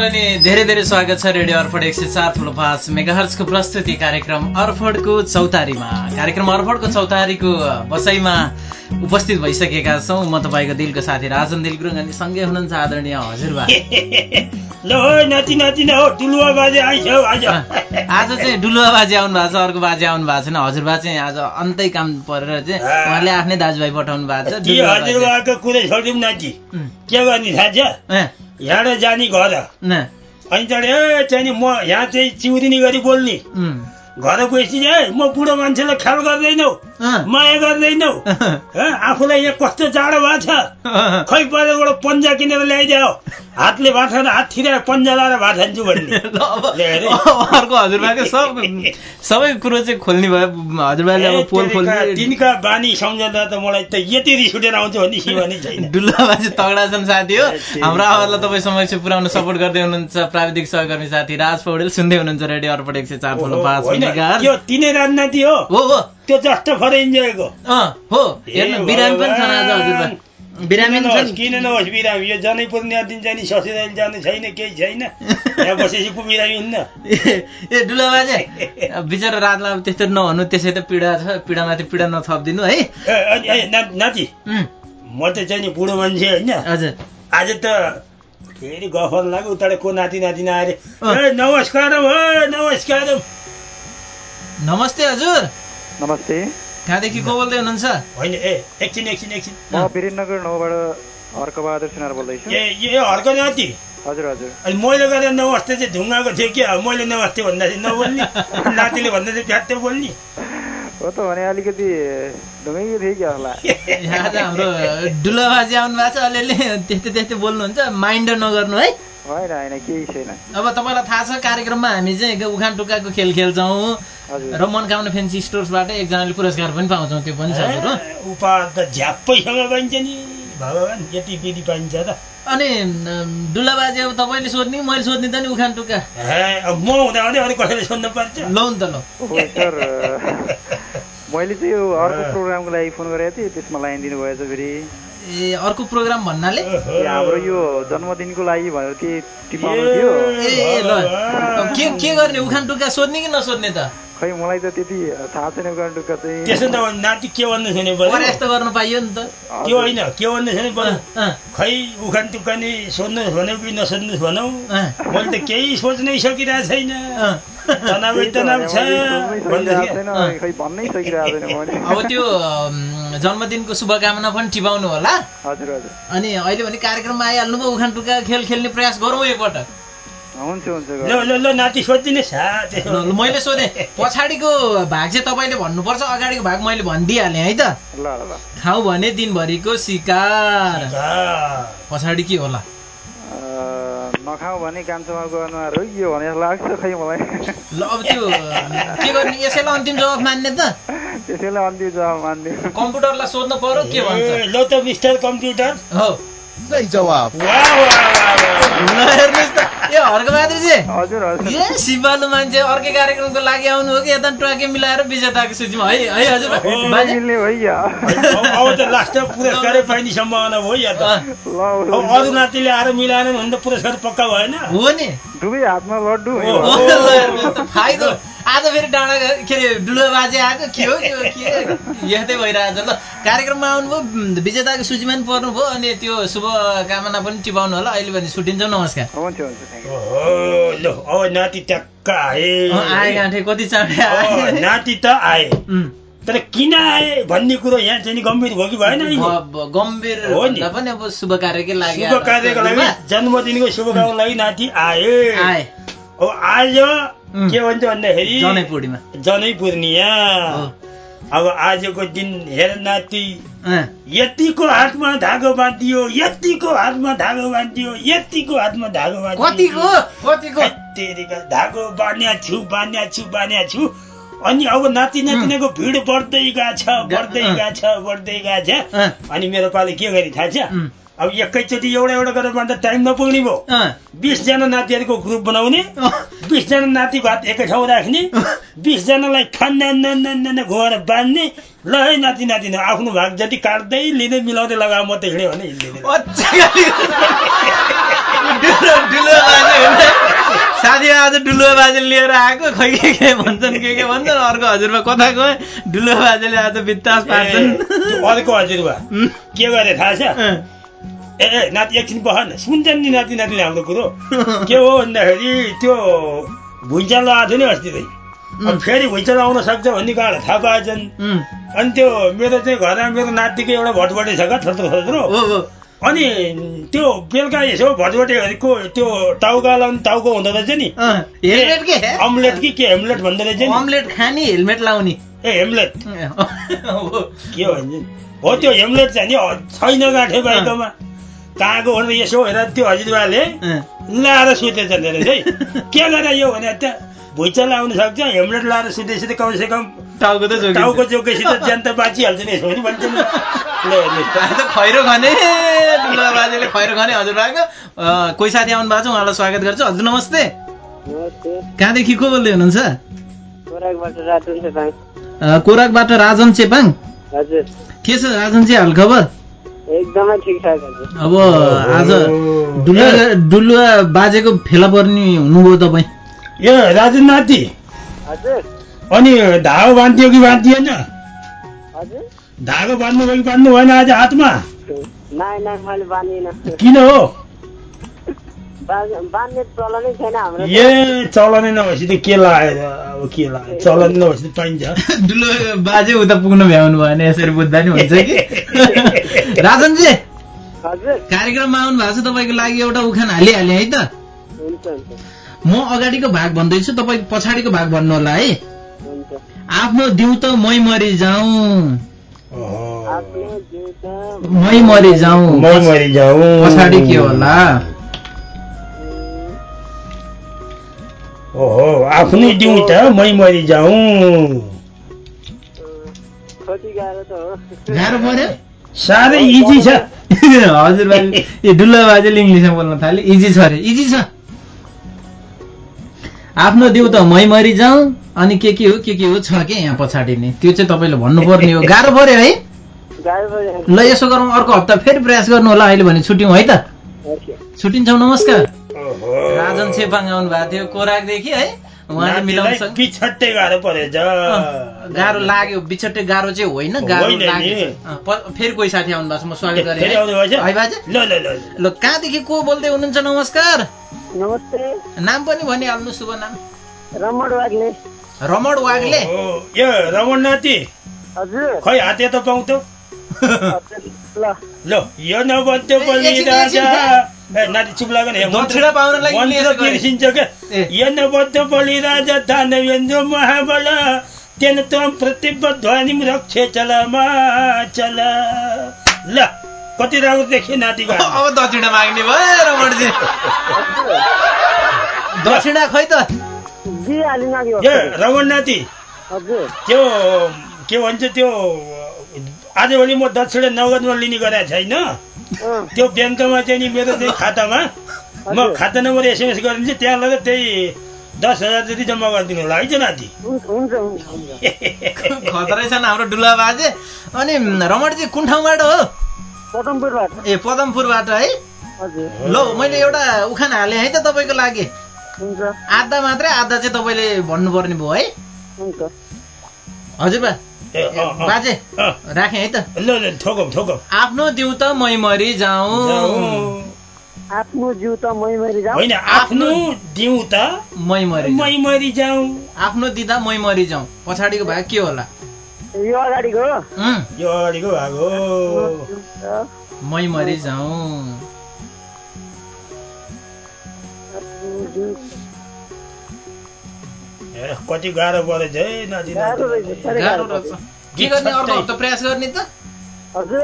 नमस्कार अनि धेरै धेरै स्वागत छ रेडियो अर्फड एक सय चार ठुलो पाँच मेगाहर्सको प्रस्तुति कार्यक्रम अर्फडको चौतारीमा। कार्यक्रम अर्फडको चौतारीको बसाइमा उपस्थित भइसकेका छौँ। म तपाईँको दिलको साथी राजन दिल गुरुङ अनि सँगै हुनुहुन्छ आदरणीय हजुरबा आज। चाहिँ डुलुवा बाजे आउनु भएको छ अर्को बाजे आउनु भएको छैन। हजुरबा चाहिँ आज अन्तै काम परेर चाहिँ उहाँले आफ्नै दाजुभाइ पठाउनु भएको छ यहाँबाट जाने घर। अनि त्यहाँबाट ए चाहिँ म यहाँ चाहिँ चिउरिने गरी बोल्ने। घर गएपछि ए म बुढो मान्छेलाई ख्याल गर्दैनौ। माया गर्दैनौ आफूलाई यहाँ कस्तो जाडो भएको छ खै बजारबाट पन्जा किनेर ल्याइदियो हातले खाएर हात थिरेर पन्जा लाएर भात खान्छु भन्ने अर्को हजुरबाको सब सबै कुरो चाहिँ खोल्ने भयो हजुरबाले अब पोल खोल्ने तिनका बानी सम्झँदा त मलाई त यति रिस उठेर आउँछ भन्ने सिमा नै छैन डुल्लाबा चाहिँ तगडा छन् साथी हो। हाम्रो आवाजलाई तपाईँ समक्ष पुऱ्याउन सपोर्ट गर्दै हुनुहुन्छ प्राविधिक सहकर्मी साथी राज पौडेल सुन्दै हुनुहुन्छ रेडियो अर्पण एक सय चार पाँच तिनै राजनाति हो हो त्यो जस्तो फर इन्जोयको। हो। हेर्नु बिरामी पनि छन् आज हजुरबा बिरामी किन नहोस् छन् किन नहोस् बिरामी। यो जनै पूर्णिमा दिन जाने ससुराली जानु छैन केही छैन। यहाँ बसेपछि पो बिरामी हुन्न। ए चाहिँ अब बिचरा रातलाई अब त्यस्तो नहुनु त्यसै त पीडा छ पीडामाथि पीडा नथपिदिनु है। नाति म त चाहिँ नि बुढो मान्छे होइन। हजुर। आज त फेरि गफर लाग्यो उताबाट को नाति नाति नआएर अँ। ए नमस्कार हो नमस्कार नमस्ते हजुर। नमस्ते। कहाँदेखि को बोल्दै हुनुहुन्छ? होइन ए एकछिन एकछिन एकछिन म वीरेन्द्रनगर नौबाट हर्कबहादुर सुनार बोल्दैछु। ए ए हर्क नाति? हजुर हजुर। अनि मैले गरेर नमस्ते चाहिँ ढुङ्गाको थियो क्या मैले नमस्ते भन्दा चाहिँ नबोल्ने। नातिले भन्दा चाहिँ प्याट्टै बोल्ने। हो त भने अलिकति ढुङ्गै थियो क्या होला। यहाँ त हाम्रो डुलाबाजी आउनु भएको छ अलिअलि। त्यस्तै त्यस्तै बोल्नुहुन्छ। माइन्ड नगर्नु है। होइन होइन केही छैन। अब तपाईँलाई थाहा छ कार्यक्रममा हामी चाहिँ उखान टुक्काको खेल खेल्छौँ। हजुर। र मनकामना फेन्सी स्टोर्सबाट एकजनाले पुरस्कार पनि पाउँछौँ त्यो पनि छ उपहार त झ्याप्पैसँग पाइन्छ नि। भगवान् यति विधि पाइन्छ त अनि डुलाबाजी अब तपाईँले सोध्ने मैले सोध्ने त नि उखान टुक्का म हुँदा हुँदै अरू कसैले सोध्नु पर्छ। लौ नि त लौ। सर मैले चाहिँ यो अर्को प्रोग्रामको लागि फोन गरेको थिएँ त्यसमा लाइन दिनुभएछ फेरि। ए अर्को प्रोग्राम भन्नाले? हाम्रो यो जन्मदिनको लागि भनेर के टिपाउनु थियो? ए ल। अब के के गर्ने? उखान टुक्का सोध्ने कि नसोध्ने त? खै मलाई त त्यति थाहा छैन गान्टुका चाहिँ। त्यसो त नाति के भन्नु छैन यस्तो गर्नु पाइयो नि त। के होइन? के भन्नु छैन खै उखान टुक्का नि सोध्नुहोस् भन्यो कि नसोध्नुहोस् भनौँ? मैले त केही सोच्नै सकिरहेको छैन। अब त्यो जन्मदिनको शुभकामना पनि टिपाउनु होला। हजुर हजुर। अनि अहिले भने कार्यक्रममा आइहाल्नु भयो उखान टुक्का खेल खेल्ने प्रयास गरौँ एकपटक मैले सोधेँ। पछाडिको भाग चाहिँ तपाईँले भन्नुपर्छ अगाडिको भाग मैले भनिदिइहालेँ है त? ल ल ल। खाउँ भने दिनभरिको शिकार। हा। पछाडि के होला? नखाऊ भने कान्छोमा गर्नु हो यो भने जस्तो लाग्छ खै मलाई। ल अब त्यो के गर्ने? यसैलाई अन्तिम जवाब मान्ने त। त्यसैले अन्तिम जवाब मान्दिनँ कम्प्युटरलाई सोध्नु पर्यो के भन्छ? ल त मिस्टर कम्प्युटर। हो। सही जवाब। वाह, वाह, वाह, वाह। ल हेर्नुहोस् त। ए हर्कबहादुरजी हजुर हजुर। ए सिपालु मान्छे अर्कै कार्यक्रमको लागि आउनु हो कि? यता ट्वाके मिलाएर विजेताको सूचीमा। है है हजुर। अब अब त लास्टमा पुरस्कारै पाइने सम्भावना भयो या त। अब अरू नातिले आएर मिलाएन भने त पुरस्कार पक्का भएन। हो नि। दुवै हातमा लड्डु हो, फाइदो। आज फेरि डाँडा के अरे डुलो बाजे आएको के हो के हो के यस्तै भइरहेको छ ल। कार्यक्रममा आउनुभयो विजेताको सूचीमा पनि पर्नुभयो अनि त्यो शुभकामना पनि टिपाउनु होला। अहिले भने छुट्टिन्छौँ नमस्कार। हुन्छ हुन्छ थ्याङ्क यू ओहो ल अब नाति ट्याक्क आए। गाँठे कति चाँडै आए। नाति त आए। तर किन आए भन्ने कुरो यहाँ चाहिँ नि गम्भीर भयो कि भएन गम्भीर हो नि। पनि अब शुभ कार्यकै लागि शुभ कार्यको लागि जन्मदिनको शुभकामनाको लागि नाति आए। आए। अब आज. के भन्छ भन्दाखेरि जनै पूर्णिमा हो। अब आजको दिन हेर नाति यतिको हातमा धागो बाँधियो यतिको हातमा धागो बाँधियो यतिको हातमा धागो बाँधियो। धागो बान्या छु बान्या छु बान्या छु। अनि अब नाति नातिनाको भिड बढ्दै गएको छ बढ्दै। गएको छ बढ्दै गएको छ। अनि मेरो पालि के गरी थाहा छ? अब एकैचोटि एउटा एउटा गरेर बाँध्दा टाइम नपुग्ने भयो। बिसजना नातिहरूको ग्रुप बनाउने। बिसजना नातिको हात एकै ठाउँ राख्ने। बिसजनालाई खान्न घुमाएर बाँध्ने। ल है नाति नाति न आफ्नो भाग जति काट्दै लिँदै मिलाउँदै लगाऊ मात्रै हिँड्यो भने हिँड्दैन। डुलो डुलो। साथी आज डुलुवा बाजे लिएर आएको खै के के भन्छन् के के भन्छन् अर्को हजुरबा कता गए डुलुवा बाजेले आज बित्तास पार्छन्। अर्को हजुरबा। उम्, के गरे थाहा छ? ए ए नाति एकछिन बह न सुन्छन् नि नाति नातिले हाम्रो कुरो के हो भन्दाखेरि त्यो भुइँचालो आएको थियो नि अस्ति चाहिँ फेरि भुइँचालो आउन सक्छ भन्ने कहाँबाट थाहा पाएछन् अनि त्यो मेरो चाहिँ घरमा मेरो नातिको एउटा भटभटे छ क्या हो हो अनि त्यो बेलुका यसो भटभटेहरूको त्यो टाउका लाउने टाउको हुँदो रहेछ नि अम्लेट कि के हेमलेट भन्दो रहेछ नि अम्लेट खाने हेलमेट लाउने ए हेमलेट हो। के भन्छ हो त्यो हेमलेट चाहिँ नि छैन गाँठे बाइकमा कहाँको भनेर यसो हेरेर त्यो हजुरबाले लाएर सुतेछ अरे है के गरेर यो भने त भुइँचालो आउन सक्छ हेमलेट लाएर सुतेपछि त कमसे कम टाउको त। टाउको जोकेसित ज्यान त बाँचिहाल्छ नि यसो पनि भन्छ त। त खैरो खाने बाजेले खैरो खाने हजुरबाको अँ, कोही साथी आउनु भएको छ उहाँलाई स्वागत गर्छु हजुर नमस्ते कहाँदेखि को बोल्दै हुनुहुन्छ कोराकबाट राजन चेपाङ हजुर के छ राजनजी हालखबर एकदमै ठिकठाक हजुर अब आज डुलुवा डुलुवा बाजेको फेला पर्ने हुनुभयो तपाईँ। यो राजन नाति। अनि धागो बाँधियो कि बाँधिएन धागो बाँध्नु भयो कि बाँध्नु भएन आज हातमा? नाइ नाइ मैले बाँधिनँ किन हो? ए चलनै नभएपछि त के लाग्यो अब के लाग्यो? चलन नभएपछि त डुलुवा बाजे उता पुग्नु भ्याउनु भएन यसरी बुझ्दा नि हुन्छ कि? राजनजी हजुर। कार्यक्रममा आउनु भएको छ तपाईँको लागि एउटा उखान हालिहालेँ है त। म अगाडिको भाग भन्दैछु तपाईँ पछाडिको भाग भन्नु होला है। आफ्नो दिउँ त मै मरि जाउँ। ओहो। आफ्नो जिउ त मै मरि जाउँ। मै मरि जाउँ। पछाडि के होला? आफ्नै दिउँ त मै मरि जाउँ। गाह्रो पर्यो। साह्रै इजी छ। हजुर भाइ ए डुल्ला बाजेले इङ्ग्लिसमा बोल्न थाले इजी छ अरे इजी छ। आफ्नो दिउ त मै मरि जाउँ अनि के के हो के के हो छ के यहाँ पछाडि नै। त्यो चाहिँ तपाईँले भन्नुपर्ने हो। गाह्रो पर्यो है। ल यसो गरौँ अर्को हप्ता फेरि प्रयास गर्नु होला। अहिले भने छुट्यौँ है त। ओके। छुट्टिन्छौँ नमस्कार। ओहो। राजन छेपाङ आउनु भएको थियो कोराकदेखि है। गाह्रो परेछ गाह्रो लाग्यो बिछट्टै गाह्रो चाहिँ होइन गाह्रो। लाग्यो। फेरि कोही साथी आउनु भएको छ म स्वागत गरेँ। फेरि है बाजे? ल ल ल ल। कहाँदेखि को बोल्दै हुनुहुन्छ? नमस्कार। नमस्ते। नाम पनि भनिहाल्नु शुभ नाम। रमण वाग्ले। रमण वाग्ले? रमण नाति? हजुर। खै हात त पाउँ त हजुर ल। ल यो नबन्थ्यो बलि एकछिन, राजा नाति चुप रक्षे चलमा चल। ल कति राम्रो देख्यो नातिको। अब दक्षिणा माग्ने भयो रमणजी दक्षिणा खै त। रमण नाति। त्यो के भन्छ त्यो आजभोलि म दक्षिणा नगदमा लिने गरेको छैन। त्यो ब्याङ्कमा चाहिँ नि मेरो चाहिँ खातामा म। खाता नम्बर एसएमएस गरिदिन्छु त्यहाँ लगेर त्यही दस हजार जति जम्मा गरिदिनु होला है त नाति खतरै छन् हाम्रो डुला बाजे। अनि रमणजी कुन ठाउँबाट हो? पदमपुरबाट। ए पदमपुरबाट है? हजुर। ल मैले एउटा उखान हालेँ है त तपाईँको लागि। हुन्छ। आधा मात्रै आधा चाहिँ तपाईँले भन्नुपर्ने भयो है। हुन्छ हजुर बा। ए, अँ, अँ। बाजे राखेँ है त। ल ल ठोकौँ ठोकौँ आफ्नो दिउ त मै मरि जाउँ। जाउँ। आफ्नो जिउ त मै मरि जाऊ होइन आफ्नो दिउँ त मै मरि मै जाउँ। मरि जाउँ। आफ्नो दिँदा मै मरि जाउँ। पछाडिको भाग के होला? यो अगाडिको? यो अगाडिको भाग हो। मै मरि जाउँ। जिउ। कति गाह्रो परेछ है नाति पर्छ। के गर्ने अर्को हप्ता प्रयास गर्ने त? हजुर।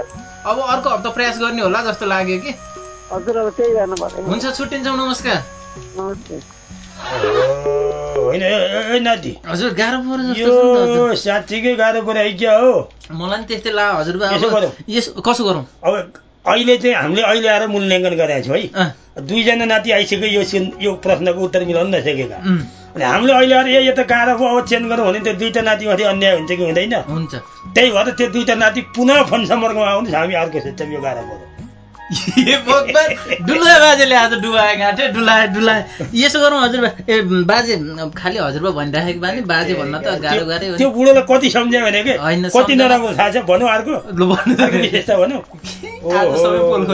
अब अर्को हप्ता प्रयास गर्ने होला जस्तो लाग्यो कि? हजुर अब त्यही गर्नु पर्यो हुन्छ छुट्टिन्छौँ नमस्कार। नमस्ते। होइन ए, नाति। हजुर गाह्रो पऱ्यो यो। साँच्चीकै गाह्रो पऱ्यो क्या हो? मलाई नि त्यस्तै ला हजुर गरौँ। यस कसो गरौँ? अब अहिले चाहिँ हामीले अहिले आएर मूल्याङ्कन गरेका छौँ है। दुईजना नाति आइसक्यो यो यो प्रश्नको उत्तर मिलाउन नसकेका। अनि हामीले अहिले आएर ए यो त गाह्रो अब चेन्ज गरौँ भने त्यो दुईवटा नातिमाथि अन्याय हुन्छ कि हुँदैन? हुन्छ। त्यही भएर त्यो दुईवटा नाति पुनः फोन सम्पर्कमा आउनुहोस् हामी अर्को सोध्छौँ यो गाह्रो डुलाए बाजेले आज डुबाए गाँठे डुलाए डुलाए। यसो गरौँ हजुरबा ए बाजे खालि हजुरबा भनिराखेको बानी बाजे भन्न त गाह्रो गाह्रै हो त्यो बुढोलाई कति सम्झ्यो भने के? होइन, कति नराम्रो थाहा छ? भनौँ अर्को। भनौँ।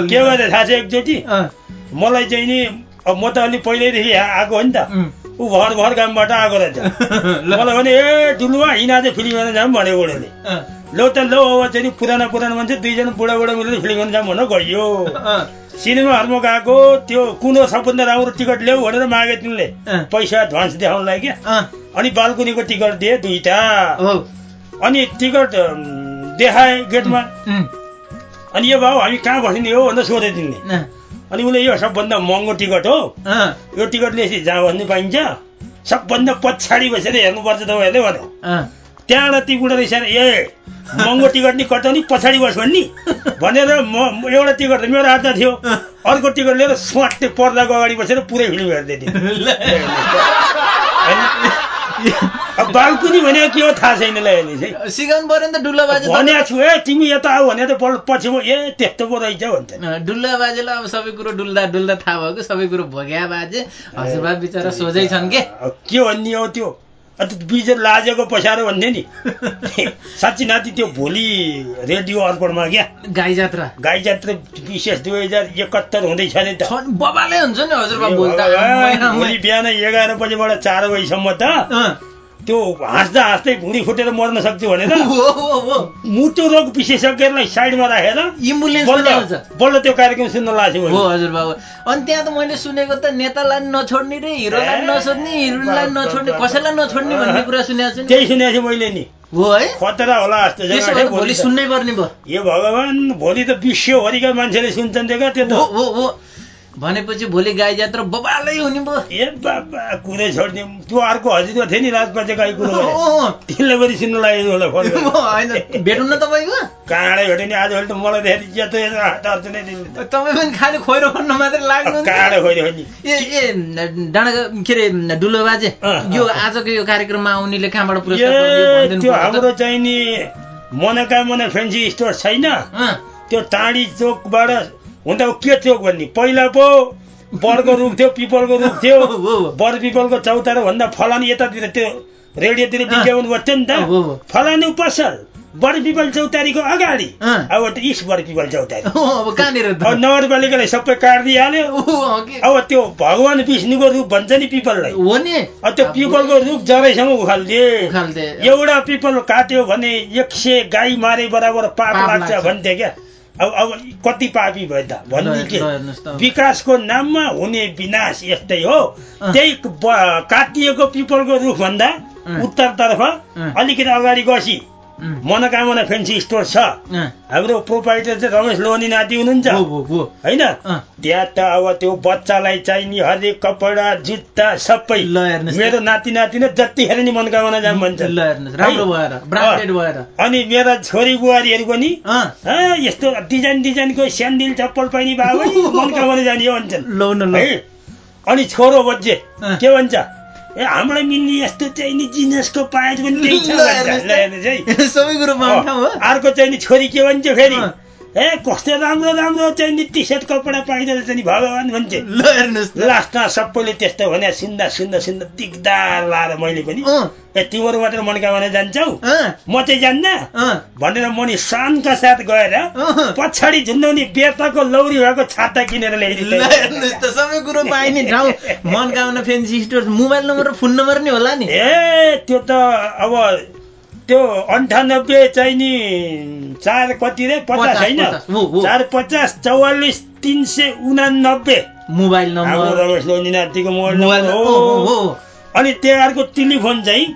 के? भन्छ थाहा छ एकचोटि? मलाई चाहिँ नि अब म त अलि पहिल्यैदेखि आएको हो नि त। ऊ भर भर कामबाट आएको रहेछ मलाई भने ए डुलुवा हिँडा चाहिँ फिल्म हेर्न जाऊँ भने बुढोले लो त लो अब चाहिँ पुरानो पुरानो मान्छे दुईजना बुढा बुढा मिलेर फिल्म हेर्न जाऊँ भनेर गइयो सिनेमा हलमा गएको त्यो कुन सबभन्दा राम्रो टिकट ल्याऊ भनेर मागे तिनले अँ। पैसा एडभान्स देखाउनलाई क्या। अनि बालकुनीको टिकट दिए दुईटा। हो अनि टिकट देखाए गेटमा। अनि यो भाउ हामी कहाँ बस्ने हो भनेर सोधे तिनले अँ, अनि उसले यो सबभन्दा महँगो टिकट हो। यो टिकटले यसरी जहाँ बस्नु पाइन्छ सबभन्दा पछाडि बसेर हेर्नुपर्छ तपाईँहरूले भन्यो। त्यहाँबाट ती बुढा रहेछ ए महँगो टिकट नि कटाउने पछाडि बस भन्ने। भनेर म म- एउटा टिकट त मेरो हातमा थियो। अर्को टिकट लिएर स्वाट्टे पर्दाको अगाडि बसेर पुरै फिल्म हेर्दै थिएँ अब बालकुनी भनेको के हो? थाहा छैन ल हेर्ने सिकाउनु पऱ्यो नि त डुल्ला बाजे भनेको छु ए तिमी यता आऊ भने त बल्ल पछि म ए त्यस्तो पो रहेछ भन्छ डुल्ला बाजेलाई अब सबै कुरो डुल्दा डुल्दा थाहा भएको सबै कुरो भोग्या बाजे। हजुरबा बिचरा सोझै छन् के? के भन्ने हो त्यो? अन्त बिजर लाजेको पछाडो भन्थे नि। साँच्ची नाति त्यो भोलि रेडियो अर्पणमा क्या? गाई जात्रा गाई जात्रा विशेष दुई हजार एकहत्तर हुँदैछ अरे त। बबालै हुन्छ नि भोलि बिहान एघार बजेबाट चार बजीसम्म त। त्यो हाँस्दा हाँस्दै भुँडी फुटेर मर्न सक्थ्यो भनेर। मुटु रोग विशेषज्ञलाई साइडमा राखेर आउँछ बल्ल त्यो कार्यक्रम सुन्न लाग्थ्यो हो। हजुर बाबु। अनि त्यहाँ त मैले सुनेको त नेतालाई नछोड्ने रे हिरोलाई नछोड्ने हिरोइनलाई नछोड्ने कसैलाई नछोड्ने भन्ने कुरा सुनेको छु त्यही सुनेको थिएँ मैले नि। हो है? खतरा होला जस्तो भोलि। सुन्नै पर्ने भयो। ए भगवान् भोलि त विश्वभरिका मान्छेले सुन्छन् त्यो त्यो त। हो हो। भनेपछि भोलि गाई जात्रा बबालै हुने भयो ए बाबा कुरै छोड्ने त्यो अर्को हजुर थियो नि राजपाचे गाई कुरो। तिनलाई पनि सुन्नु लागेको होला फोन गरेर। होइन भेटौँ न तपाईँको काँडै भेट्यो नि आजभोलि त मलाई धेरै ज्यातो नै। तपाईँ पनि खालि खोइरो खन्न मात्रै लाग्नुहुन्छ काँडै नि ए ए डाँडा के अरे डुलो बाजे यो। आजको यो कार्यक्रममा आउनेले कहाँबाट पुरस्कार त्यो। हाम्रो चाहिँ नि मनोकामना फेन्सी स्टोर छैन त्यो टाढी चोकबाट हुन त के चोक भन्ने? पहिला पो बरको रुख थियो पिपलको रुख थियो। बर पिपलको चौतारो भन्दा फलानी यतातिर त्यो रेडियोतिर विज्ञापन गर्थ्यो नि। त। फलानु पसल बर पिपल चौतारीको अगाडि। अब त इस बर पिपल चौतारी। नगरपालिकाले सबै काटिदिइहाल्यो? अब त्यो भगवान् विष्णुको रूप भन्छ नि पिपललाई। हो नि। अब त्यो पिपलको रुख जरैसम्म उखालिदिए उखाल्दे। एउटा पिपल काट्यो भने एक सय गाई मारे बराबर पाप लाग्छ। भन्थे क्या। अब अब कति पापी भयो त भन्ने के। विकासको नाममा हुने विनाश यस्तै हो। त्यही काटिएको पिपलको रुख भन्दा अँ। उत्तरतर्फ। अलिकति अगाडि गसी मनोकामना फेन्सी स्टोर छ। हाम्रो प्रोपाइटर चाहिँ रमेश लोहनी नाति हुनुहुन्छ। होइन। त्यहाँ त अब त्यो बच्चालाई चाहिने हरेक कपडा जुत्ता सबै। मेरो नाति नाति नै जतिखेर नि मनोकामना जाम भन्छ। अनि मेरा छोरी बुहारीहरू पनि अँ, "आ, यस्तो डिजाइन डिजाइनको स्यान्डिल चप्पल पाइने बाबा मनकामना जाने भन्छन्। न अनि छोरो बज्जे अँ। के भन्छ? ए हामीलाई मिल्ने यस्तो चाहिँ नि जिन्सको पाएट पनि त्यही छ। सबै कुरो अर्को चाहिँ नि छोरी के भन्छ फेरि। ए कस्तो राम्रो राम्रो चाहिँ नि टी सर्ट कपडा पाइँदो रहेछ नि भगवान् भन्छ ल हेर्नुहोस्। लास्टमा सबैले त्यस्तो भने सुन्दा सुन्दा सुन्दा दिगदार लाएर मैले पनि ए तिमीहरू मात्र मनकामना जान्छौ अँ, म चाहिँ जान्न भनेर म नि शानका साथ गएर। पछाडि झुन्डाउने बेताको लौरी भएको छाता किनेर ल ल्याइदिनु सबै कुरो पाइने ठाउँ Manakamana fancy store mobile number र फोन नम्बर नि होला नि ए त्यो त अब त्यो अन्ठानब्बे चाहिँ नि चार कति रे? पचास होइन। चार पचास चौवालिस तिन सय उनानब्बे। Mobile number. लोनीनाथीको मोबाइल हो। अनि त्यहाँको टेलिफोन चाहिँ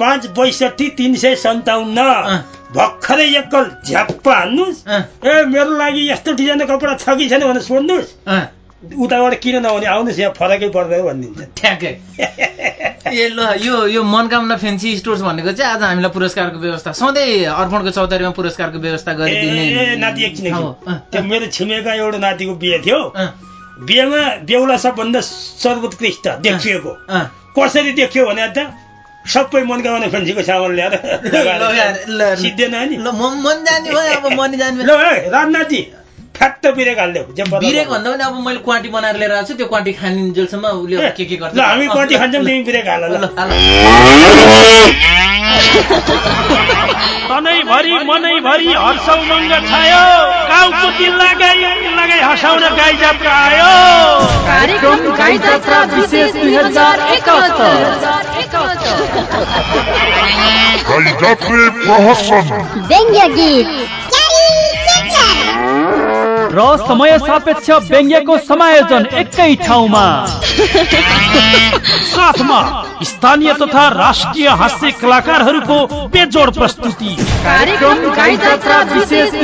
पाँच बैसठी तिन सय सन्ताउन्न। भर्खरै एकल झ्याप्प हान्नुहोस्। ए मेरो लागि यस्तो डिजाइनको कपडा छ कि छैन भनेर सोध्नुहोस्। उताबाट किन नहुने आउनुहोस् यहाँ फरकै पर्दैन भनिदिन्छ ठ्याक्कै ए ल यो यो मनकामना फेन्सी स्टोर्स भनेको चाहिँ आज हामीलाई पुरस्कारको व्यवस्था। सधैँ अर्पणको चौतारीमा पुरस्कारको व्यवस्था गरिदिने। नाति एकछिन त्यो मेरो छिमेका एउटा नातिको बिहे थियो। बिहेमा बेहुला सबभन्दा सर्वोत्कृष्ट देखिएको। कसरी देखियो भने त सबै मनकामना फेन्सीको सामान ल्याएर सिद्धेन नि। ल फ्यात्त बिरेक हालिदेऊ जब्बा बिरेक भन्दा पनि अब मैले क्वान्टी बनाएर लिएर आएको छु त्यो क्वान्टी खानिन्जेलसम्म उसले के के गर्छ? ल हामी क्वान्टी खान्छौँ तिमी बिरेक हाल ल। तनैभरि मनैभरि हर्ष उमङ्ग छायो। गाउँको दिल लगाई लगाई हँसाउन गाई जात्रा आयो कार्यक्रम गाई जात्रा विशेष दुई हजार एकात्तर Gaidape प्रहसन। व्यङ्ग्य गीत। र समय सापेक्ष व्यङ्ग्यको समायोजन एकै ठाउँमा। साथमा स्थानीय तथा राष्ट्रिय हास्य कलाकारहरूको बेजोड प्रस्तुति। कार्यक्रम विशेष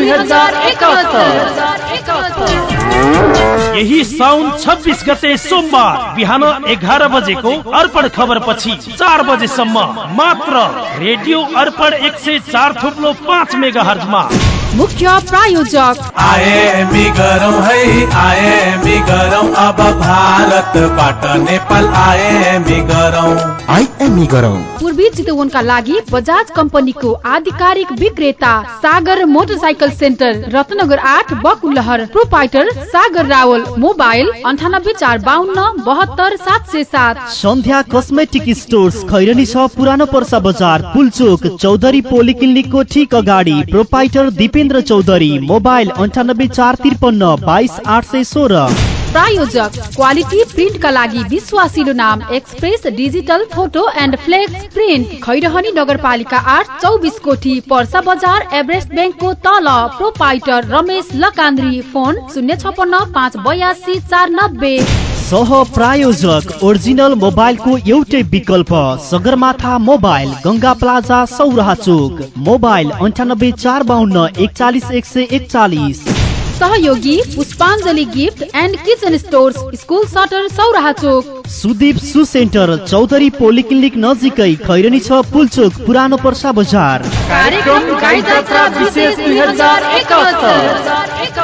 यही साउन 26 गते सोमबार बिहान एघार बजेको अर्पण खबर पछि चार बजेसम्म मात्र रेडियो अर्पण एक सय चार थुप्लो पाँच मेगा हर्जमा मुख्य प्रायोजक। आएमी गरौँ है आएमी गरौँ अब भारतबाट नेपाल आएमी गरौँ आइएमई गरौँ पूर्वी चितवनका लागि बजाज कम्पनीको आधिकारिक विक्रेता सागर मोटरसाइकल सेन्टर रत्नगर आठ बकुलहर। प्रोपाइटर सागर रावल मोबाइल अन्ठानब्बे चार बाहन्न बहत्तर सात सय सात। सन्ध्या कस्मेटिक स्टोर्स खैरनी छ पुरानो पर्सा बजार पुलचोक चौधरी पोलिक्लिनिकको ठिक अगाडि। प्रोपाइटर दिपेन्द्र चौधरी मोबाइल अन्ठानब्बे चार त्रिपन्न बाइस आठ सय सोह्र। प्रायोजक क्वालिटी प्रिन्टका लागि विश्वासिलो नाम express digital photo and flex print Khairahani नगरपालिका आठ चौबिस कोठी पर्सा बजार एभरेस्ट ब्याङ्कको तल प्रोपाइटर रमेश लकान्द्री फोन शून्य छपन्न पाँच बयासी चार नब्बे। सह प्रायोजक ओरिजिनल मोबाइलको एउटै विकल्प सगरमाथा मोबाइल गङ्गा प्लाजा सौराहा चोक। मोबाइल अन्ठानब्बे चार बाहन्न एकचालिस एक सय एकचालिस। सहयोगी Pushpanjali gift and kitchen store school shutter Sauraha चोक। सुदीप सु सेन्टर चौधरी पोलिक्लिनिक नजिकै खैरनी छ पुलचोक पुरानो पर्सा बजार। कार्यक्रम गाई विशेष 2071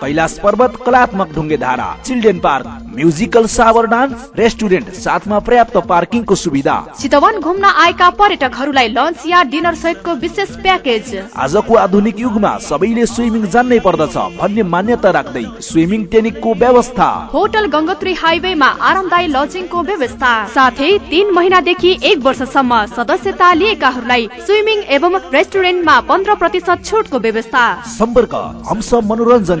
कैलाश पर्वत कलात्मक ढुङ्गे धारा children park musical shower dance restaurant साथमा पर्याप्त पार्किङको सुविधा। चितवन घुम्न आएका पर्यटकहरूलाई लन्च या डिनर सहितको विशेष प्याकेज। आजको आधुनिक युगमा सबैले स्विमिङ जान्नै पर्दछ भन्ने मान्यता राख्दै स्विमिङ टेनिकको व्यवस्था। होटल गंगोत्री हाइवेमा आरामदायी लजिङको व्यवस्था। साथै तीन महिनादेखि एक वर्षसम्म सदस्यता लिएकाहरूलाई स्विमिङ एवं रेस्टुरेन्टमा पन्ध्र प्रतिशत छुटको व्यवस्था। सम्पर्क हंस मनोरञ्जन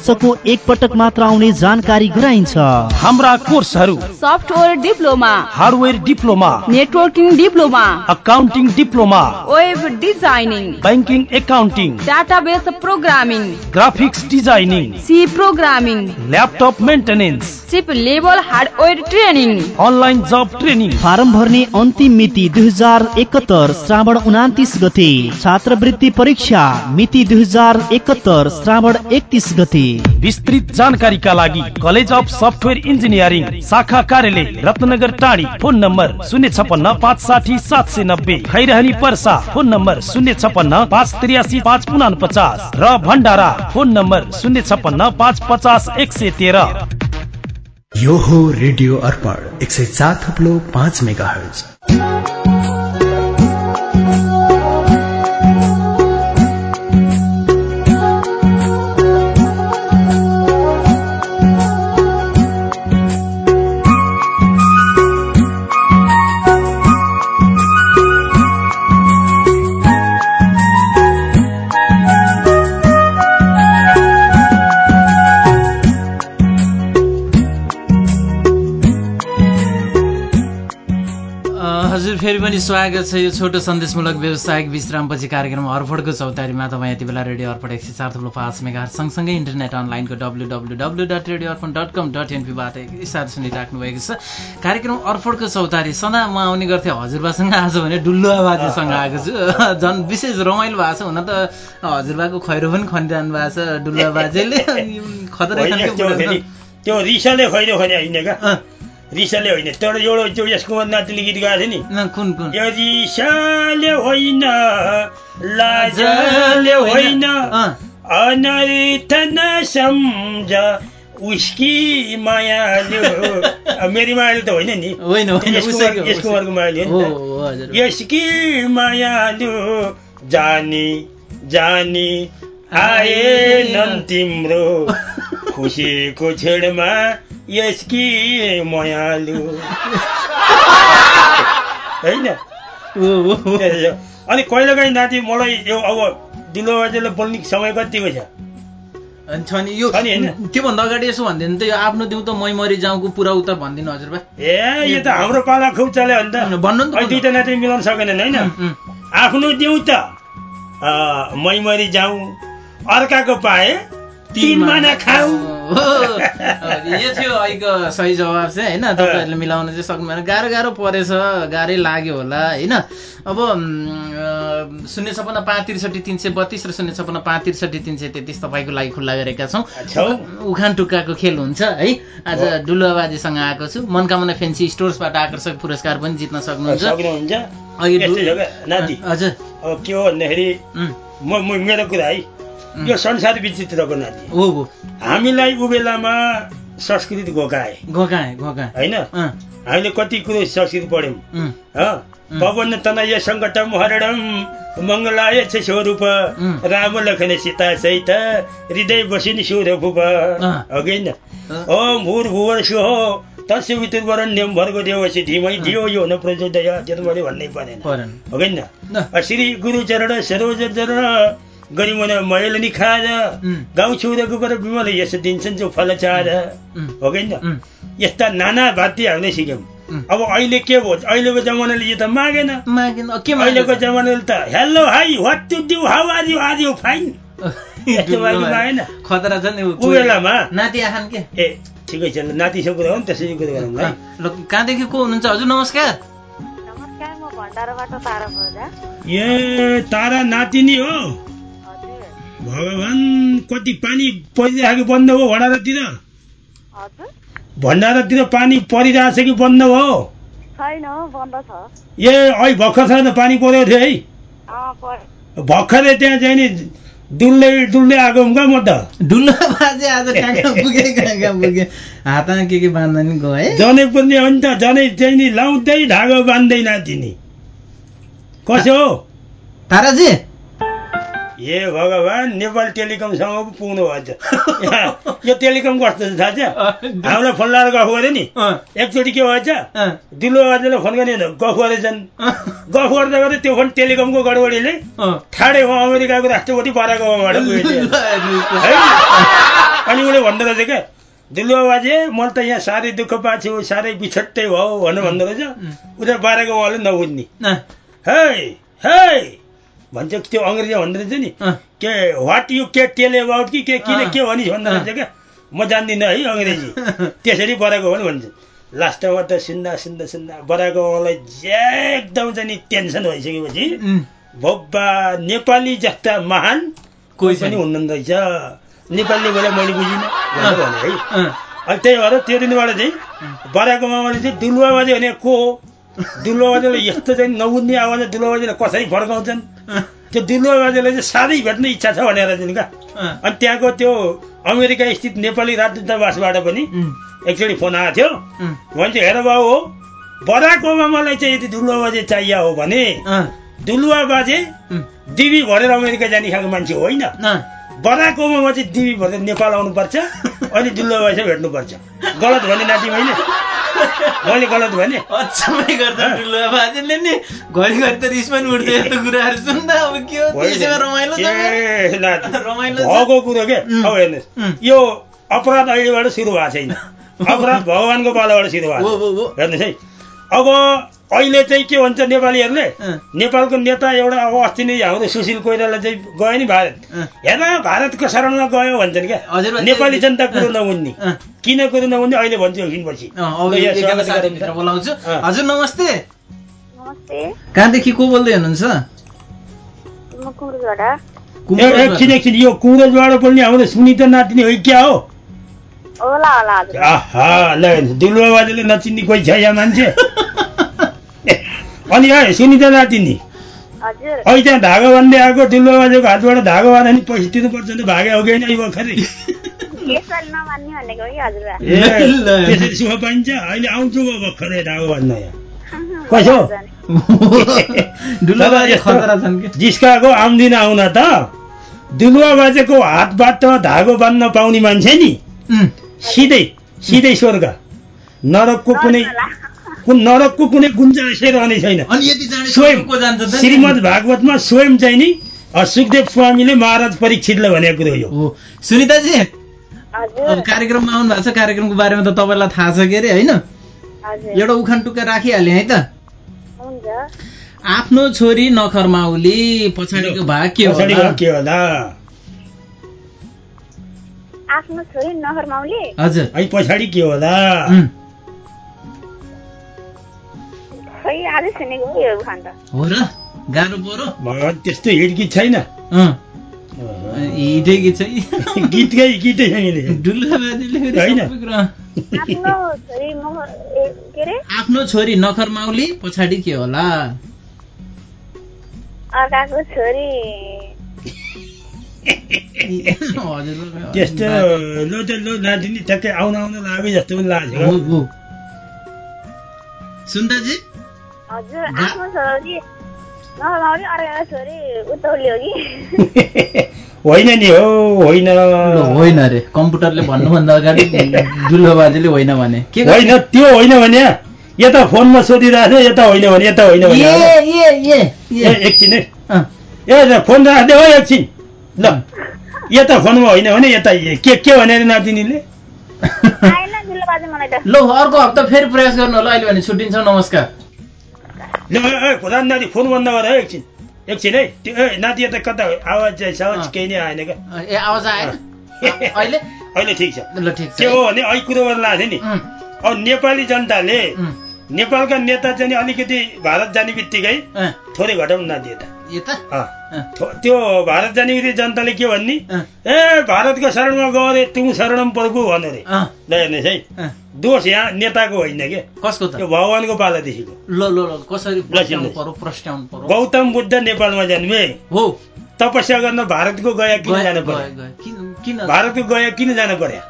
वर्षको एक पटक मात्र आउने जानकारी गराइन्छ। हाम्रा कोर्सहरू software diploma hardware diploma networking diploma accounting diploma web designing banking accounting database programming graphics designing C programming laptop maintenance chip level hardware training online job training. Form भर्ने अन्तिम मिति दुई हजार एकहत्तर श्रावण उनातिस गते छात्रवृत्ति परीक्षा मिति दुई हजार एकहत्तर श्रावण एकतिस गते। विस्तृत जानकारीका लागि कलेज अफ सफ्टवेयर इन्जिनियरिङ शाखा कार्यालय रत्नगर टाढी। फोन नम्बर शून्य छपन्न पाँच साठी सात सय नब्बे। खैरहनी पर्सा। फोन नम्बर शून्य छपन्न पाँच त्रियासी पाँच उना पचास र भण्डारा। फोन नम्बर शून्य छपन्न पाँच पचास एक सय तेह्र। यो हो रेडियो अर्पण एक सय थुप्लो पाँच मेगा हजुर फेरि पनि स्वागत छ यो छोटो सन्देशमूलक व्यवसायिक विश्रामपछि कार्यक्रम अर्फडको चौतारीमा तपाईँ यति बेला रेडियो अर्फड एक सय चार थुप्रो पाँच मेगा सँगसँगै इन्टरनेट अनलाइनको W W W dot radio Arpan dot com dot एनपीबाट एकसाथ सुनिराख्नु भएको छ। कार्यक्रम अर्फडको चौतारी सदा म आउने गर्थेँ हजुरबासँग आज भने डुल्लु आवाजसँग आएको छु। झन् विशेष रमाइलो भएको छ। हुन त हजुरबाको खैरो पनि खनिरहनु भएको छ डुल्लु आवाजले। खतरा त्यो रिसाले खैरो खने होइन क्या रिसाले होइन तर एउटा त्यो यसको नातिले गीत गाएको थियो नि। कुन कुन? यो रिसाले होइन लाजले होइन। अनर्थ नसम्झ उसकी मायाले मेरी मायाले त होइन नि। होइन, यसको उहाँको मायाले। यसकी मायालु जानी जानी आएनन् तिम्रो। खुसीको छेडमा यसकी मायालु। होइन? अनि कहिलेकाहीँ नाति मलाई यो अब दिलो बाजेलाई बोल्ने समय कतिको छ अनि छ नि यो त्योभन्दा अगाडि यसो भनिदिनु त यो आफ्नो दिउँ त मै मरि जाउँको पुरा उत्तर भनिदिनु हजुर बा ए यो त हाम्रो पाला खुब चल्यो भने त भन्नु नि दुइटा नाति मिलाउन सकेनन् होइन? आफ्नो दिउँ त मै मरि जाउँ अर्काको पाए खाऊ। यो थियो अहिलेको सही जवाब चाहिँ होइन? तपाईँहरूले मिलाउन चाहिँ सक्नु भएन गाह्रो गाह्रो परेछ गाह्रै लाग्यो होला होइन? अब शून्य छपन्न पाँच त्रिसठी तिन सय बत्तिस र शून्य छपन्न पाँच त्रिसठी तिन सय तेत्तिस तपाईँको लागि खुल्ला गरेका छौँ। उखान टुक्काको खेल हुन्छ है? आज डुलो आवाजीसँग आएको छु। मनकामना फेन्सी स्टोर्सबाट आकर्षक पुरस्कार पनि जित्न सक्नुहुन्छ। हजुर। के हो भन्दाखेरि मेरो कुरा है। यो संसार विचित्रको नाति हो हो। हामीलाई ऊ बेलामा संस्कृत घोकाए घोकाए घोकाए होइन? हामीले कति कुरो संस्कृत पढ्यौँ। ह? पवन तनय सङ्कटम हरणम मङ्गलाय छ स्वरूप राम लखन सीता सहित हृदय बसिनी सुर भूप। हो कि होइन? ओम भूर भुवर सुहो तस्य वितुर्वरण्यम भर्गो देवसी धीमै धियो यो न प्रचोदय त्यो मैले भन्नै परेन। हो कि होइन? श्री गुरुचरण सरोज चरण गरिमन मैल निखार गाउँ छुरेको पर विमल यस दिन्छन् जो फल चार। हो कि यस्ता नाना भाती हामीले सिक्यौँ। अब अहिले के भयो? अहिलेको जमानाले यो त मागेन। मागेन। के अहिलेको जमानाले त hello hi what to do how are you are you fine यस्तो माग्नु। खतरा छ नि ऊ बेलामा? नाति आखान के? ए ठिकै छ। नातिसँग कुरा हो नि त्यसरी कुरा गरौँ है। ल कहाँदेखि को हुनुहुन्छ? हजुर नमस्कार। ए तारा नातिनी हो। भगवान् कति पानी परिरहेको बन्द हो भण्डारातिर? भण्डारातिर पानी परिरहेछ कि बन्द भयो छ। ए अहिले भर्खर त पानी परेको थियो है। अँ, पर- भर्खरै त्यहाँ चाहिँ नि डुल्दै डुल्दै आएको हुँ क्या म त। डुल्लो बाजे आज कहाँ कहाँ पुगे कहाँ कहाँ पुगे। हातमा के के बाँध्दा नि गयो है? जनै पनि हो नि त जनै चाहिँ नि लाउँदै धागो बाँध्दैन तिनी। कसो हो? ताराजी? ए भगवान् नेपाल टेलिकमसँग पो पुग्नु यहाँ यो टेलिकम कस्तो छ थाहा छ? हामीलाई फोन लगाएर गफ गऱ्यो नि। एकचोटि के भएछ? दिलो बाजेलाई फोन गर्ने गफ गरेछन्। गफ गर्दा गर्दै त्यो फोन टेलिकमको गडबडीले ठाडै हो अमेरिकाको राष्ट्रपति बराक? अनि उसले भन्दो रहेछ क्या दिलुवा बाजे मैले त यहाँ साह्रै दुःख पाएको छु साह्रै बिछट्टै भयो भनेर भन्दो रहेछ। उता बाह्र गाउँले नबुझ्ने। है है। भन्छ त्यो अङ्ग्रेजी भन्दो रहेछ नि के वाट यु के टेल अबाउट कि के किन के भनिस् भन्दो रहेछ क्या। म जान्दिनँ है अङ्ग्रेजी। त्यसरी बराको भने भन्छ लास्टमा त सुन्दा सुन्दा सुन्दा बराको मलाई एकदम चाहिँ नि टेन्सन भइसकेपछि बब्बा नेपाली जस्ता महान कोही पनि हुनुहुन्न रहेछ। नेपालीले बोले मैले बुझिनँ भनेर भने है। अनि त्यही भएर त्यो दिनबाट चाहिँ बराको मामाले चाहिँ दुलुवा बाजे भने को हो? दुलुवा बाजेले यस्तो चाहिँ नबुझ्ने आवाज दुलुवा बाजेले कसरी फर्काउँछन् त्यो दुलुवा बाजेलाई चाहिँ साह्रै भेट्ने इच्छा छ भनेर चाहिँ क्या अनि त्यहाँको त्यो अमेरिका स्थित नेपाली राजदूतावासबाट पनि एकचोटि फोन आएको थियो। भन्छ हेर बाबु हो बराक ओबामालाई चाहिँ यदि दुलुवा बाजे चाहियो हो भने दुलुवा बाजे दिवी भरेर अमेरिका जाने खालको मान्छे होइन। बराक ओबामा चाहिँ दिवी भरेर नेपाल आउनुपर्छ अनि दुलुवा बाजे भेट्नुपर्छ। गलत भने नाति मैले मैले गलत भने? अचम्मै गर्दा ठुलो बाजेले नि घरिघरि त रिस पनि उठ्थ्यो यस्तो कुराहरू सुन्दा अब के हो? त्यसमा रमाइलो रमाइलो। भएको कुरो के? अब हेर्नुहोस्। यो अपराध अहिलेबाट सुरु भएको छैन। अपराध भगवान्को पालाबाट सुरु भएको। हेर्नुहोस् है। अब अहिले चाहिँ के भन्छ नेपालीहरूले? नेपालको नेता एउटा अब अस्ति नै हाम्रो सुशील कोइराला चाहिँ गयो नि भारत। हेर भारतको शरणमा गयो भन्छन् क्या। नेपाली जनता कुरो नबुझ्ने किन कुरो नबुझ्ने अहिले भन्छु एकछिनपछि बोलाउँछु। हजुर नमस्ते। नमस्ते। कहाँदेखि को बोल्दै हुनुहुन्छ? एकछिन एकछिन यो कुरजबाट बोल्ने हाम्रो सुनिता नातिनी हो कि क्या हो? ल दुलुवा बाजेले नचिन्ने कोही छ यहाँ मान्छे अनि है सुनिता नातिनी हजुर अहिले त्यहाँ धागो बाँध्दै आएको दुलुवा बाजेको हातबाट धागो बाँध्यो नि पैसा तिर्नुपर्छ नि भागे हो कि होइन अहिले भर्खरै त्यसरी सुख पाइन्छ अहिले आउँछु म भर्खरै धागो बाँध्न यहाँ कसो दुलुवा बाजे खतरा छन् कि जिस्काको आउँदिन आउन त दुलुवा बाजेको हातबाट धागो बाँध्न पाउने मान्छे नि सिधै सिधै स्वर्ग नरकको कुनै कुन नरकको कुनै गुन्जाइसै रहने छैन स्वयं? श्रीमद् भागवतमा स्वयं चाहिँ नि सुखदेव स्वामीले महाराज परीक्षितले भनेको कुरो यो सुनिताजी अब कार्यक्रममा आउनु भएको छ कार्यक्रमको बारेमा त तपाईँलाई थाहा छ के अरे होइन हजुर एउटा उखान टुक्का राखिहालेँ है त हुन्छ आफ्नो छोरी नखरमाउली पछाडिको भाग के होला आफ्नो छोरी नहर माउली हजुर। है पछाडि के होला? खै आज सुनेको हो यो उखान त हो र गाह्रो परो भगवान् त्यस्तो हिट गीत छैन हिटै गीत छ। गीतकै गीतै छैन डुल्ला बाजेले फेरि होइन। सबै कुरा। आफ्नो छोरी छोरी नखरमाउली पछाडि के होला? अर्काको छोरी। त्यस्तो लो त लो नातिनी ठ्याक्कै आउन आउन लाग्यो जस्तो पनि लाग्छ सुन्दाजी हजुर आफ्नो छोरी नलाउने अर्काको छोरी उत्तौली हो कि होइन नि हो होइन होइन अरे कम्प्युटरले भन्नुभन्दा अगाडि दुलो बाजेले होइन भने के? होइन त्यो होइन भने यता फोनमा सोधिरहेको थियो यता होइन भने यता होइन भने ए ए ए ए, एकछिन है ए फोन राख्दै हो एकछिन ल यता फोनमा होइन भने यता के के भने अरे नातिनीले? आएन दुलो बाजे मलाई त। ल अर्को हप्ता फेरि प्रयास गर्नु होला अहिले भने छुट्टिन्छौँ नमस्कार। ल प्रधान नाति फोन बन्द गर है एकछिन। एकछिन है त्यो ए नाति यता कता आवाज सावाज केही नै आएन क्या। ए आवाज आएन अहिले? अहिले ठिक छ। ल ठिक छ। के हो भने अहिले कुरो गर्न लाग्थ्यो नि। अब नेपाली जनताले नेपालका नेता चाहिँ नि अलिकति भारत जाने बित्तिकै थोरै घटाउनु नाति यता। यता? त्यो भारत जाने बित्तिकै जनताले के भन्ने? ए भारतको शरणमा गयो अरे तुम शरणम प्रभु भन्यो अरे ल हेर्नुहोस् है। दोष यहाँ नेताको होइन के? कसको त? त्यो भगवान्को पालादेखिको। ल ल कसरी प्रस्ट्याउनु। पर्यो गौतम बुद्ध नेपालमा जन्मे। हो। तपस्या गर्न भारतको गया किन जानु पर्यो? भारतको गया किन जानु पर्यो?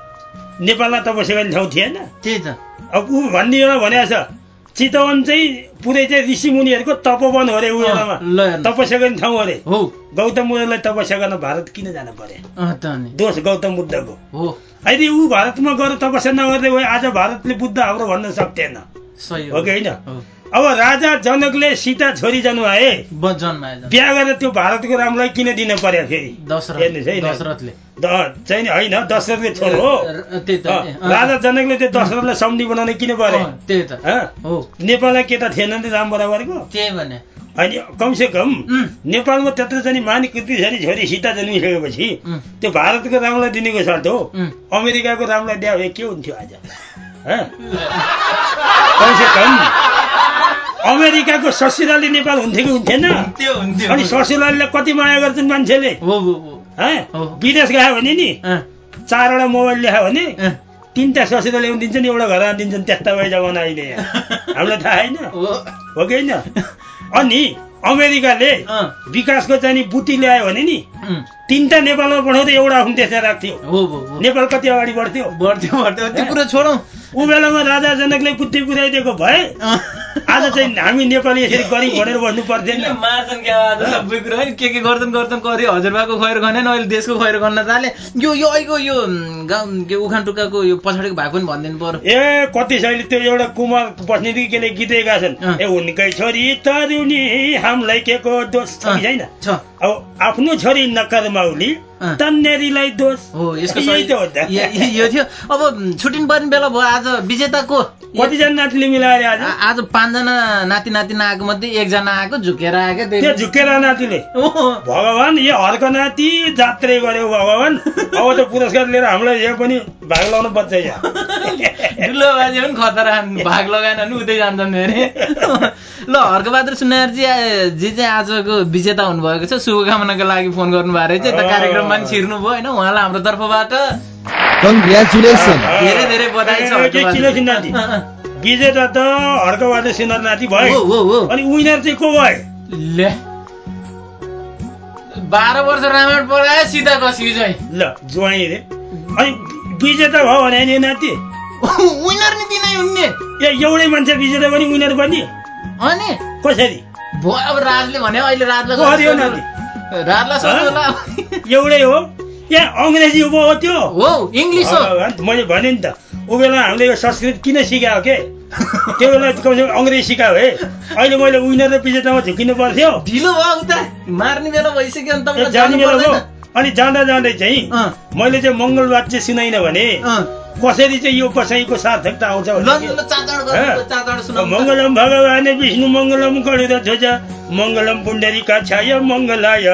नेपालमा तपस्या गर्ने ठाउँ थिएन? त्यही त। अब ऊ भन्ने बेला भनेको छ चितवन चाहिँ पुरै चाहिँ ऋषि मुनिहरूको तपोवन हो अरे हेर्नु। तपस्या गर्ने ठाउँ अरे हो। गौतम बुद्धलाई तपस्या गर्न भारत किन जानु पर्यो? दोष गौतम बुद्धको। हो। यदि ऊ भारतमा गएर तपस्या नगर्दै भए आज भारतले बुद्ध हाम्रो भन्न सक्थेन सही हो। कि होइन। अब राजा जनकले सीता छोरी जन्माए। बिहा गरेर त्यो भारतको रामलाई किन दिन पर्यो फेरि? दशरथले। चाहिँ नि होइन दशरथले छोरो हो। राजा जनकले त्यो दशरथलाई सम्झी बनाउने किन पर्यो? अँ, त्यही त। नेपाललाई थिएन नि राम बराबरको? त्यही भने। अनि कमसे कम नेपालमा त्यत्रो चाहिँ मानि कुर्ती छोरी सीता जन्मिसकेपछि त्यो भारतको रामलाई दिनेको शर्त हो। अमेरिकाको रामलाई दिए के हुन्थ्यो आज? कमसे कम। अमेरिकाको ससुराली नेपाल हुन्थ्यो कि हुन्थेन? अनि ससुरालीलाई कति माया गर्छन् मान्छेले? विदेश गयो भने नि चारवटा मोबाइल ल्यायो भने तिनवटा ससुरा ल्याउनु दिन्छन् एउटा घर दिन्छन् त्यस्ता भए जमाना अहिले। हामीलाई थाहा होइन। हो। कि होइन? अनि अमेरिकाले विकासको चाहिँ नि बुटी ल्यायो भने नि तिनवटा नेपालमा पठाउँदै एउटा आफ्नो देशमा राख्थ्यो। नेपाल कति अगाडि बढ्थ्यो? बढ्थ्यो बढ्थ्यो। त्यो कुरो छोडौँ। ऊ बेलामा राजा जनकले बुद्धि पुऱ्याइदिएको भए आज चाहिँ हामी नेपाली यसरी गरिब भनेर बस्नु पर्थेन मार्छन् क्या? आज सबै कुरो होइन के के गर्छन् गर्छन् गऱ्यो हजुरबाको खैर गरेन अहिले देशको खैर गर्न थाले। यो यो अहिलेको यो गाउँ के उखान टुक्काको यो पछाडिको भएको पनि भनिदिनु पर्यो ए कति शैली त्यो एउटा कुमार बस्नेदेखि केले गीतै गाएको छन्। ए उनकै छोरी तरुनी हामीलाई के को दोष छैन? आफ्नो छोरी नकर माउली तन्नेरीलाई दोष। हो यसको यही त हो। य- थियो। अब छुट्टिनु पर्ने बेला भयो आज विजेताको कतिजना नातिले मिलाएर आज? आज पाँचजना नाति नातिना आएको मध्ये एकजना आएको झुकेर आएको त्यो झुकेर नातिले? भगवान यो हर्क नाति जात्रै गर्यो भगवान। अब त पुरस्कार लिएर हामीलाई यो पनि भाग लाउनु पर्छ यहाँ। ठुलो बाजे पनि खतरा भाग लगाएन भने उतै जान्छन् अरे ल हर्कबहादुर सुनारजी जी चाहिँ आजको विजेता हुनुभएको छ। शुभकामनाको लागि फोन गर्नुभएको रहेछ। यता कार्यक्रममा पनि छिर्नु भयो होइन? उहाँलाई हाम्रो तर्फबाट कङ्ग्रेचुलेसन धेरै धेरै बधाई छ विजेता त? हर्कबहादुर सिन्हा नाति भयो। अनि विनर चाहिँ को भयो? ले। बाह्र वर्ष रामायण पढायो सीता कसी चाहिँ ल ज्वाइँ रे। अनि विजेता भयो भने नि नाति? विनर नि दिनै हुन्ने। ए एउटै मान्छे विजेता पनि विनर पनि अनि कसरी? भयो अब राजले भने अहिले राजलाई राजलाई एउटै हो? या अङ्ग्रेजी पो हो त्यो। हो इङ्ग्लिस हो। मैले भने नि त ऊ बेला हामीले यो संस्कृत किन सिकायो के? त्यो बेला कमसेकम अङ्ग्रेजी सिकायो है। अहिले मैले विनर र विजेतामा झुकिनु पर्थ्यो। ढिलो भयो उता मार्ने बेला भइसक्यो तपाईँलाई जाने बेला अनि जाँदा जाँदै चाहिँ मैले चाहिँ मङ्गलबार चाहिँ सुनाइन भने कसरी चाहिँ यो कसैको सार्थकता आउँछ। मङ्गलम भगवान विष्णु मङ्गलम गरुड ध्वज। मङ्गलम पुण्डरीका छाय मङ्गलाय।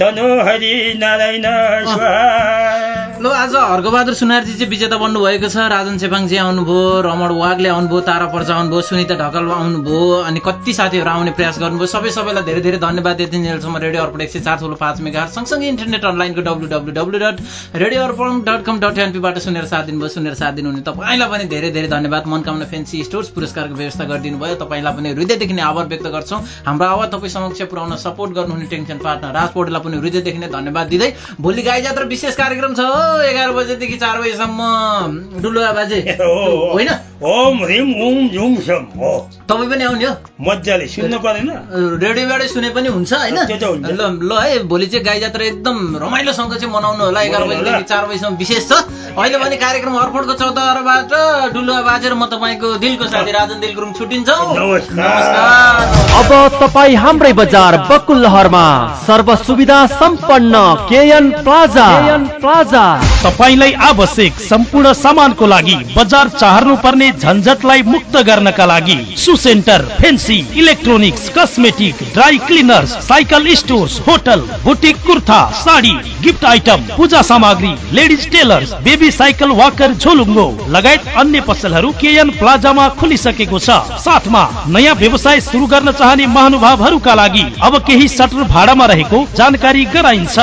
तनो हरि नारायण स्वाहा। ल आज हर्कबहादुर सुनारजी चाहिँ विजेता बन्नुभएको छ। राजन चेपाङजी आउनुभयो रमण वागले आउनुभयो तारा पर्चा आउनुभयो सुनिता ढकाल आउनुभयो अनि कति साथीहरू आउने प्रयास गर्नुभयो। सबै सबैलाई धेरै धेरै धन्यवाद। यति जेलसम्म रेडियो अर्पण एक सय चार ठुलो पाँच मेगा सँगसँगै इन्टरनेट अनलाइनको W W W dot radio Arpan dot com dot एनपीबाट सुनेर साथ दिनुभयो सुनेर साथ दिनुहुने। तपाईँलाई पनि धेरै धेरै धन्यवाद। मनकामना फेन्सी स्टोर्स पुरस्कारको व्यवस्था गरिदिनु भयो तपाईँलाई पनि हृदयदेखि नै आभार व्यक्त गर्छौँ। हाम्रो आवाज तपाईँ समक्ष पुऱ्याउन सपोर्ट गर्नुहुने टेन्सन पार्टनर राज पौडेललाई पनि हृदयदेखि नै धन्यवाद दिँदै भोलि गाई जात्रा विशेष कार्यक्रम छ। एघार बजेदेखि चार बजीसम्म डुलुवा बाजे होइन? ओम ह्रिम ओम झुम सम हो। तपाईँ पनि आउने हो? मजाले सुन्नु परेन? रेडियोबाटै सुने पनि हुन्छ होइन? ल ल है भोलि चाहिँ गाई जात्रा एकदम रमाइलोसँग चाहिँ मनाउनु होला एघार बजीदेखि चार बजीसम्म विशेष छ। अहिले भने कार्यक्रम अर्पणको चौताराबाट डुलुवा बाजे र म तपाईँको दिलको साथी राजन दिल गुरुङ छुट्टिन्छौँ। नमस्कार। अब तपाईँ हाम्रै बजार बकुल्लहरमा सर्व सुविधा सम्पन्न केएन प्लाजा। KN plaza. तपाईँलाई आवश्यक सम्पूर्ण सामानको लागि बजार चाहनु पर्ने झन्झटलाई मुक्त गर्नका लागि shoe centre fancy electronics cosmetic dry cleaners cycle stores hotel boutique kurta sari gift item पूजा सामग्री ladies tailors baby cycle walker झोलुङ्गो लगायत अन्य पसलहरू केएन प्लाजामा खुलिसकेको छ। साथमा नयाँ व्यवसाय सुरु गर्न चाहने महानुभावहरूका लागि अब केही सटर भाडामा रहेको जानकारी गराइन्छ।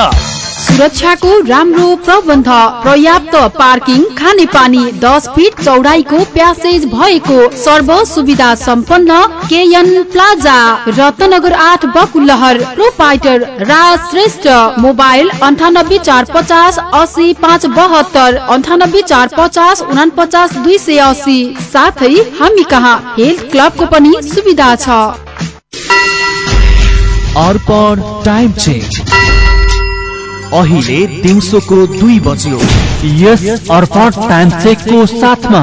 सुरक्षाको राम्रो प्रबन्ध पर्याप्त पार्किङ खाने पानी दस फिट चौडाइको प्यासेज भएको सर्व सुविधा सम्पन्न केएन प्लाजा रत्नगर आठ बकुलहर प्रोपाइटर राज श्रेष्ठ। मोबाइल अन्ठानब्बे चार पचास असी पाँच बहत्तर अन्ठानब्बे चार पचास उना पचास दुई सय असी। साथै हामी कहाँ? हेल्थ क्लबको पनि सुविधा छ। Arpan time change. अहिले दिउँसोको दुई बज्यो। यस अर्पण टाइम चेकको साथमा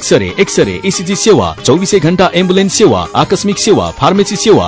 एक्सरे एक्सरे इसिजी सेवा चौबिसै घण्टा एम्बुलेन्स सेवा आकस्मिक सेवा फार्मेसी सेवा।